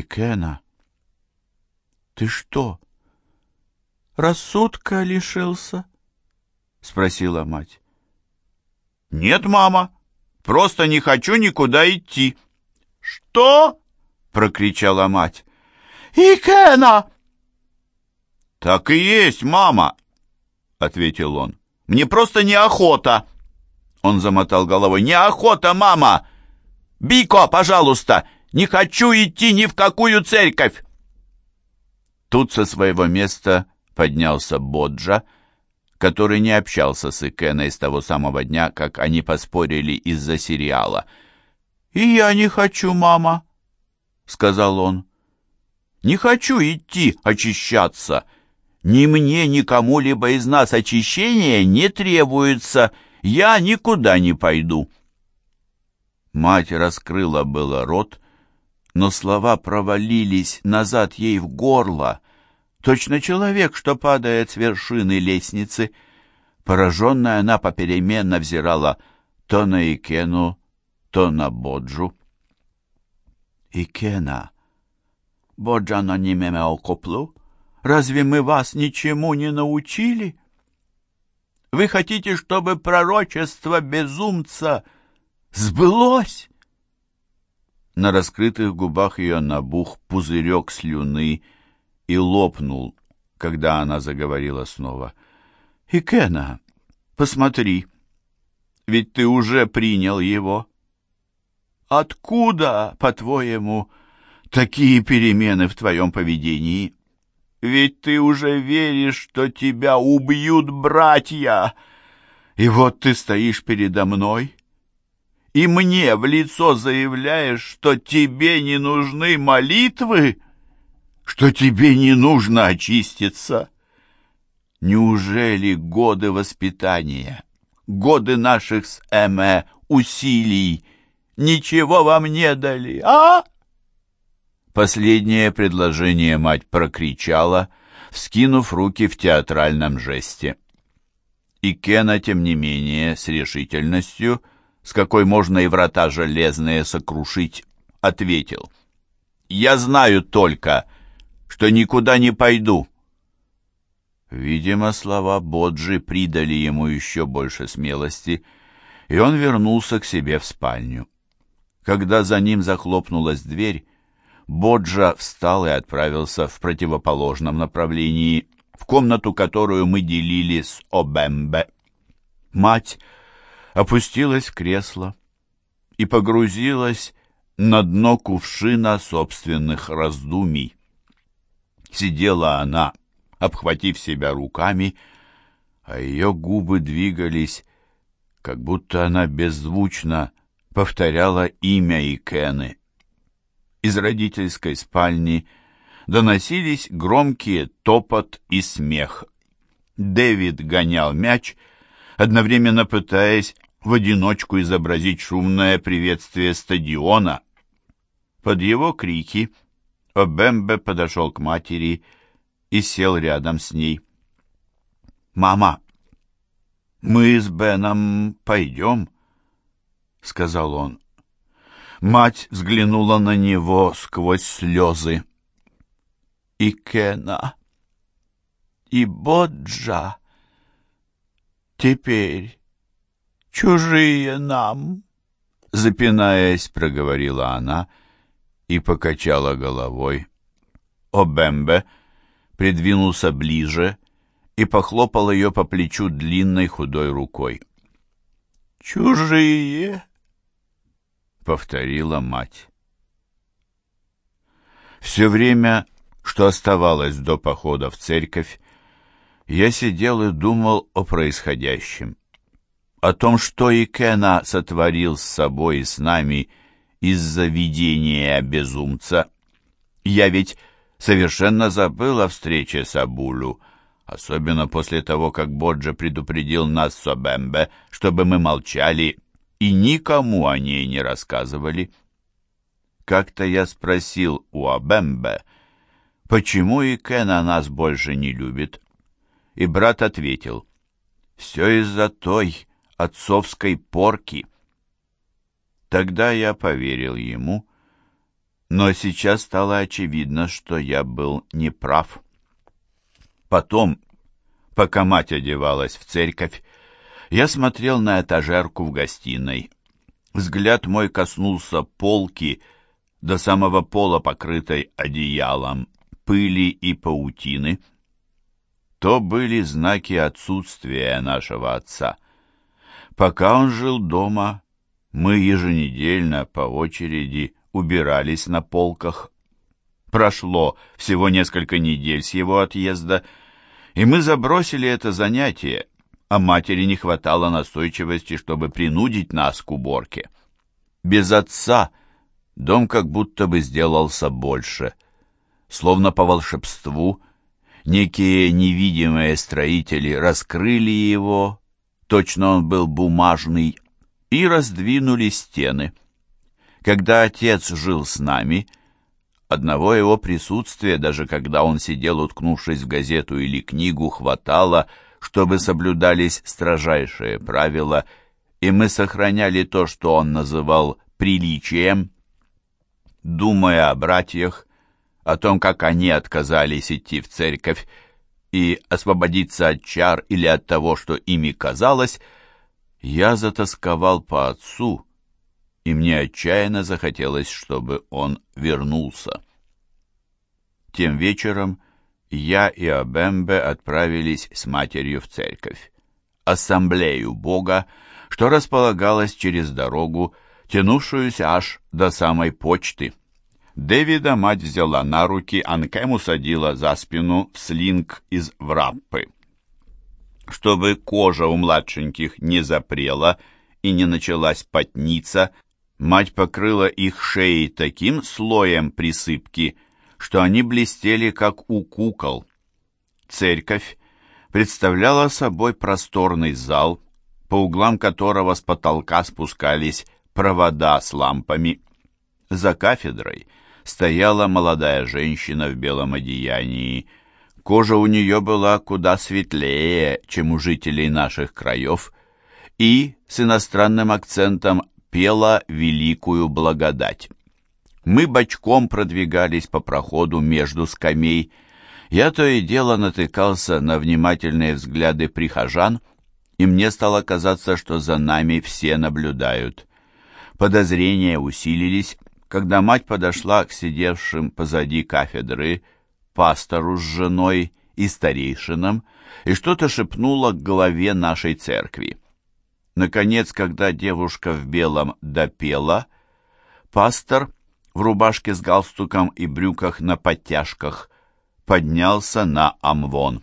Икена, ты что, рассудка лишился? Спросила мать. Нет, мама, просто не хочу никуда идти. Что? Прокричала мать. Икена! Так и есть, мама, ответил он. Мне просто неохота. Он замотал головой. Неохота, мама! Бико, пожалуйста, не хочу идти ни в какую церковь. Тут со своего места поднялся Боджа, который не общался с Икеной с того самого дня, как они поспорили из-за сериала. «И я не хочу, мама», — сказал он. «Не хочу идти очищаться. Ни мне, ни кому-либо из нас очищения не требуется. Я никуда не пойду». Мать раскрыла было рот, но слова провалились назад ей в горло. Точно человек, что падает с вершины лестницы. Пораженная она попеременно взирала то на Икену, то на Боджу. «Икена, Боджа на нимеме окоплу, разве мы вас ничему не научили? Вы хотите, чтобы пророчество безумца сбылось?» На раскрытых губах ее набух пузырек слюны и лопнул, когда она заговорила снова. «Икена, посмотри, ведь ты уже принял его. Откуда, по-твоему, такие перемены в твоем поведении? Ведь ты уже веришь, что тебя убьют братья, и вот ты стоишь передо мной» и мне в лицо заявляешь, что тебе не нужны молитвы, что тебе не нужно очиститься? Неужели годы воспитания, годы наших с Эме усилий ничего вам не дали, а? Последнее предложение мать прокричала, вскинув руки в театральном жесте. И Кена, тем не менее, с решительностью — с какой можно и врата железные сокрушить, ответил. «Я знаю только, что никуда не пойду». Видимо, слова Боджи придали ему еще больше смелости, и он вернулся к себе в спальню. Когда за ним захлопнулась дверь, Боджа встал и отправился в противоположном направлении, в комнату, которую мы делили с Обембе. Мать опустилась в кресло и погрузилась на дно кувшина собственных раздумий. Сидела она, обхватив себя руками, а ее губы двигались, как будто она беззвучно повторяла имя Икены. Из родительской спальни доносились громкие топот и смех. Дэвид гонял мяч, одновременно пытаясь в одиночку изобразить шумное приветствие стадиона. Под его крики Обембе подошел к матери и сел рядом с ней. «Мама, мы с Беном пойдем?» — сказал он. Мать взглянула на него сквозь слезы. «И Кена, и Боджа теперь чужие нам, запинаясь, проговорила она и покачала головой. Обембе придвинулся ближе и похлопал ее по плечу длинной худой рукой. «Чужие!» — повторила мать. Все время, что оставалось до похода в церковь, я сидел и думал о происходящем о том, что Икена сотворил с собой и с нами из-за видения безумца. Я ведь совершенно забыл о встрече с Абулю, особенно после того, как Боджа предупредил нас с Обембе, чтобы мы молчали и никому о ней не рассказывали. Как-то я спросил у Абембе, почему Икена нас больше не любит, и брат ответил, «Все из-за той, отцовской порки. Тогда я поверил ему, Но сейчас стало очевидно, что я был неправ. Потом, пока мать одевалась в церковь, я смотрел на этажерку в гостиной. Взгляд мой коснулся полки до самого пола, покрытой одеялом, пыли и паутины. То были знаки отсутствия нашего отца. Пока он жил дома, мы еженедельно по очереди убирались на полках. Прошло всего несколько недель с его отъезда, и мы забросили это занятие, а матери не хватало настойчивости, чтобы принудить нас к уборке. Без отца дом как будто бы сделался больше. Словно по волшебству, некие невидимые строители раскрыли его, точно он был бумажный, и раздвинули стены. Когда отец жил с нами, одного его присутствия, даже когда он сидел, уткнувшись в газету или книгу, хватало, чтобы соблюдались строжайшие правила, и мы сохраняли то, что он называл приличием. Думая о братьях, о том, как они отказались идти в церковь и освободиться от чар или от того, что ими казалось, я затасковал по отцу, и мне отчаянно захотелось, чтобы он вернулся. Тем вечером я и Абембе отправились с матерью в церковь, ассамблею Бога, что располагалась через дорогу, тянувшуюся аж до самой почты. Дэвида мать взяла на руки, Анкем усадила за спину в слинг из враппы чтобы кожа у младшеньких не запрела и не началась потниться, мать покрыла их шеи таким слоем присыпки, что они блестели, как у кукол. Церковь представляла собой просторный зал, по углам которого с потолка спускались провода с лампами. За кафедрой стояла молодая женщина в белом одеянии, Кожа у нее была куда светлее, чем у жителей наших краев, и с иностранным акцентом пела великую благодать. Мы бочком продвигались по проходу между скамей. Я то и дело натыкался на внимательные взгляды прихожан, и мне стало казаться, что за нами все наблюдают. Подозрения усилились, когда мать подошла к сидевшим позади кафедры пастору с женой и старейшинам и что-то шепнула к голове нашей церкви. Наконец, когда девушка в белом допела, пастор в рубашке с галстуком и брюках на подтяжках поднялся на амвон.